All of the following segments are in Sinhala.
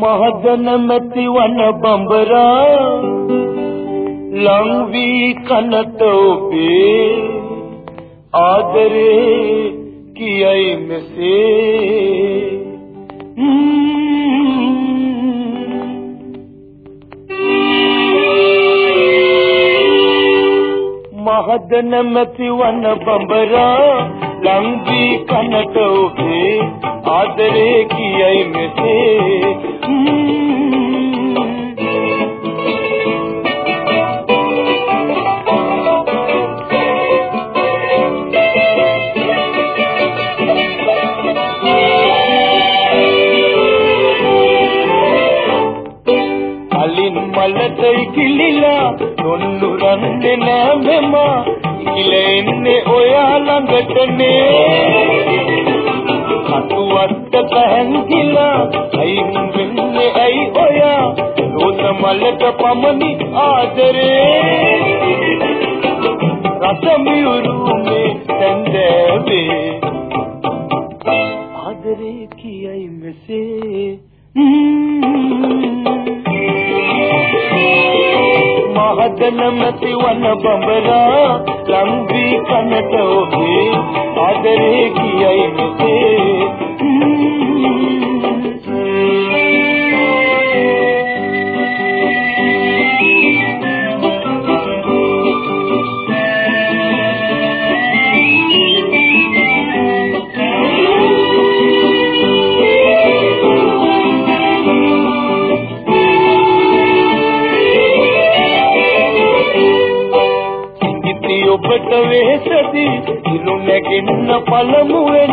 මහදන මැති වන බඹරා ලං වී කනට ඔබේ ආදරේ කියයි මෙසේ. මහදන මැති වන බඹරා ලං වී කනට ඔබේ ආදරේ කියයි මෙසේ. මලටයි කිලිලා නොන්නුරන්නේ නෑ මෙමා ඉලෙන්නේ ඔයා ළඟටනේ කටුවට පැහැන්කිලා අයින් වෙන්නේ ඇයි ඔයා? රෝස මලට පමණි ආදරේ. රස මියුරුමේ තැන්දෑවේ ආදරේ කියයි මෙසේ. මහදන මැති වන බඹරා ලං වී කනට ඔබේ ආදරේ කියයි. ඔබට වෙහෙසදී ඉරු නැගෙන්න පළමුවෙන්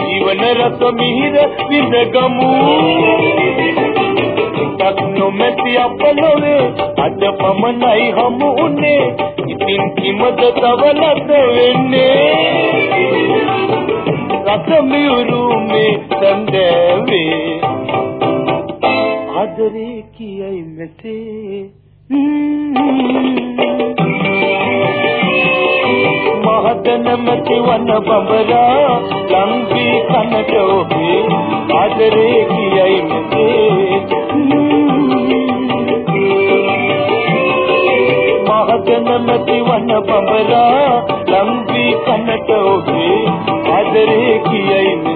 ජීවන රස මිහිර විඳගමු. එකක් නොමැති අප නොවේ අද පමණයි හමු උනේ ඉතින් කිමද තව ලස වෙන්නේ? රස මියුරු මේ සඳවේ ආදරේ කියයි මෙසේ. මහදන මැති වන බඹරා ලං වී කනට ඔබේ ආදරේ කියයි මෙසේ මහදන මැති වන බඹරා ලං වී කනට ඔබේ ආදරේ කියයි මෙසේ